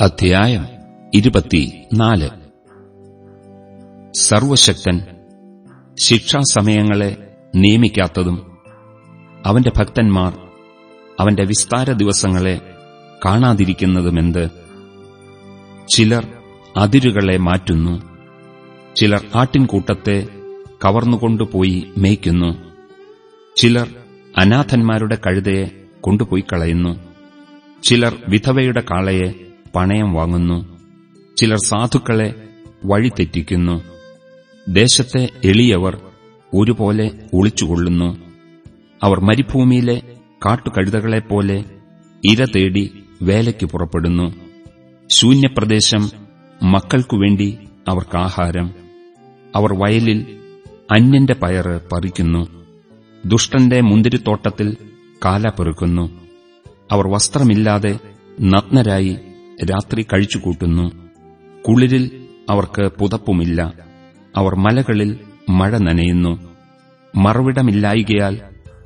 അധ്യായം ഇരുപത്തിനാല്. സർവശക്തൻ ശിക്ഷാസമയങ്ങളെ നിയമിക്കാത്തതും അവന്റെ ഭക്തന്മാർ അവന്റെ വിസ്താര ദിവസങ്ങളെ കാണാതിരിക്കുന്നതുമെന്ത്? ചിലർ അതിരുകളെ മാറ്റുന്നു ചിലർ ആട്ടിൻകൂട്ടത്തെ കവർന്നുകൊണ്ടുപോയി മേയ്ക്കുന്നു ചിലർ അനാഥന്മാരുടെ കഴുതയെ കൊണ്ടുപോയി കളയുന്നു ചിലർ വിധവയുടെ കാളയെ പണയം വാങ്ങുന്നു. ചിലർ സാധുക്കളെ വഴിതെറ്റിക്കുന്നു ദേശത്തെ എളിയവർ ഒരുപോലെ ഒളിച്ചുകൊള്ളുന്നു. അവർ മരുഭൂമിയിലെ കാട്ടുകഴുതകളെപ്പോലെ ഇര തേടി വേലയ്ക്ക് പുറപ്പെടുന്നു. ശൂന്യപ്രദേശം മക്കൾക്കുവേണ്ടി അവർക്കാഹാരം. അവർ വയലിൽ അന്യന്റെ പയറ് പറിക്കുന്നു. ദുഷ്ടന്റെ മുന്തിരിത്തോട്ടത്തിൽ കാല പെറുക്കുന്നു. അവർ വസ്ത്രമില്ലാതെ നഗ്നരായി രാത്രി കഴിച്ചുകൂട്ടുന്നു കുളിരിൽ അവർക്ക് പുതപ്പുമില്ല. അവർ മലകളിൽ മഴ നനയുന്നു. മറവിടമില്ലായികയാൽ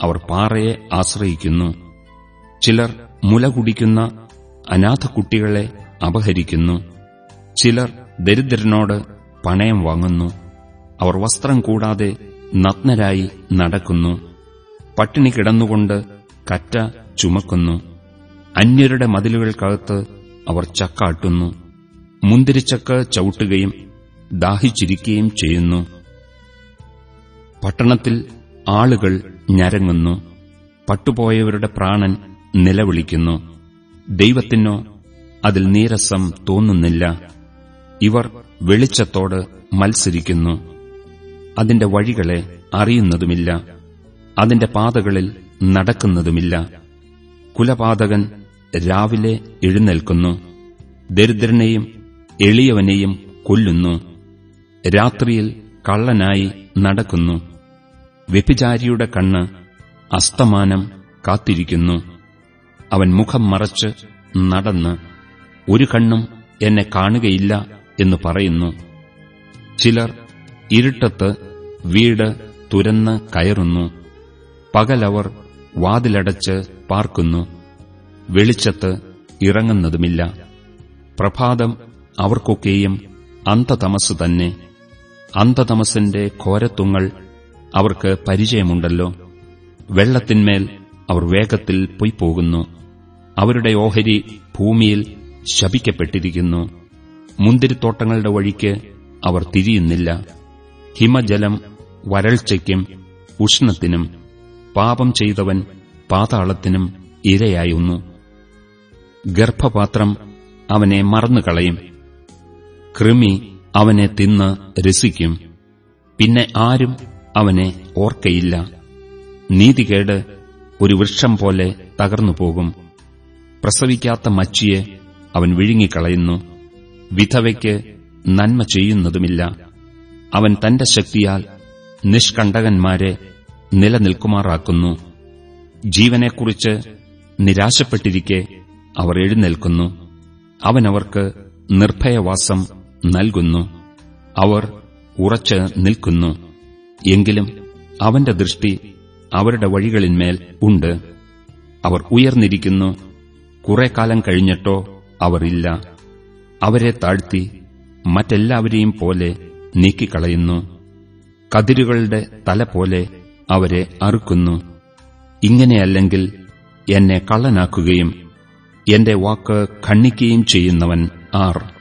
അവർ പാറയെ ആശ്രയിക്കുന്നു. ചിലർ മുല കുടിക്കുന്ന അനാഥക്കുട്ടികളെ അപഹരിക്കുന്നു. ചിലർ ദരിദ്രനോട് പണയം വാങ്ങുന്നു. അവർ വസ്ത്രം കൂടാതെ നഗ്നരായി നടക്കുന്നു. പട്ടിണി കിടന്നുകൊണ്ട് കറ്റ ചുമക്കുന്നു. അന്യരുടെ മതിലുകൾക്കകത്ത് അവർ ചക്കാട്ടുന്നു മുന്തിരിച്ചക്ക ചവിട്ടുകയും ദാഹിച്ചിരിക്കുകയും ചെയ്യുന്നു. പട്ടണത്തിൽ ആളുകൾ ഞരങ്ങുന്നു. പട്ടുപോയവരുടെ പ്രാണൻ നിലവിളിക്കുന്നു. ദൈവത്തിനോ അതിൽ നീരസം തോന്നുന്നില്ല. ഇവർ വെളിച്ചത്തോട് മത്സരിക്കുന്നു. അതിന്റെ വഴികളെ അറിയുന്നതുമില്ല. അതിന്റെ പാതകളിൽ നടക്കുന്നതുമില്ല. കുലപാതകൻ രാവിലെ എഴുന്നേൽക്കുന്നു. ദരിദ്രനെയും എളിയവനെയും കൊല്ലുന്നു. രാത്രിയിൽ കള്ളനായി നടക്കുന്നു. വ്യഭിചാരിയുടെ കണ്ണ് അസ്തമാനം കാത്തിരിക്കുന്നു. അവൻ മുഖം മറച്ച് നടന്ന് ഒരു കണ്ണും എന്നെ കാണുകയില്ല എന്ന് പറയുന്നു. ചിലർ ഇരുട്ടത്ത് വീട് തുരന്ന് കയറുന്നു. പകലവർ വാതിലടച്ച് പാർക്കുന്നു. വെളിച്ചത്ത് ഇറങ്ങുന്നതുമില്ല. പ്രഭാതം അവർക്കൊക്കെയും അന്തതമസ് തന്നെ. അന്തതമസിന്റെ ഘോരത്വങ്ങൾ അവർക്ക് പരിചയമുണ്ടല്ലോ. വെള്ളത്തിന്മേൽ അവർ വേഗത്തിൽ പൊയ്പോകുന്നു. അവരുടെ ഓഹരി ഭൂമിയിൽ ശപിക്കപ്പെട്ടിരിക്കുന്നു. മുന്തിരിത്തോട്ടങ്ങളുടെ വഴിക്ക് അവർ തിരിയുന്നില്ല. ഹിമജലം വരൾച്ചയ്ക്കും ഉഷ്ണത്തിനും പാപം ചെയ്തവൻ പാതാളത്തിനും ഇരയായുന്നു. ഗർഭപാത്രം അവനെ മറന്നുകളയും. കൃമി അവനെ തിന്ന് രസിക്കും. പിന്നെ ആരും അവനെ ഓർക്കയില്ല. നീതികേട് ഒരു വൃക്ഷം പോലെ തകർന്നുപോകും. പ്രസവിക്കാത്ത മച്ചിയെ അവൻ വിഴുങ്ങിക്കളയുന്നു. വിധവയ്ക്ക് നന്മ ചെയ്യുന്നതുമില്ല. അവൻ തന്റെ ശക്തിയാൽ നിഷ്കണ്ടകന്മാരെ നിലനിൽക്കുമാറാക്കുന്നു. ജീവനെക്കുറിച്ച് നിരാശപ്പെട്ടിരിക്കെ അവർ എഴുന്നേൽക്കുന്നു. അവൻ അവർക്ക് നിർഭയവാസം നൽകുന്നു. അവർ ഉറച്ച് നിൽക്കുന്നു. എങ്കിലും അവന്റെ ദൃഷ്ടി അവരുടെ വഴികളിന്മേൽ ഉണ്ട്. അവർ ഉയർന്നിരിക്കുന്നു. കുറെ കാലം കഴിഞ്ഞിട്ടോ അവർ ഇല്ല. അവരെ താഴ്ത്തി മറ്റെല്ലാവരെയും പോലെ നീക്കിക്കളയുന്നു. കതിരുകളുടെ തല പോലെ അവരെ അറുക്കുന്നു. ഇങ്ങനെയല്ലെങ്കിൽ എന്നെ കള്ളനാക്കുകയും എന്റെ വാക്ക് ഖണ്ഡിക്കുകയും ചെയ്യുന്നവൻ ആർ.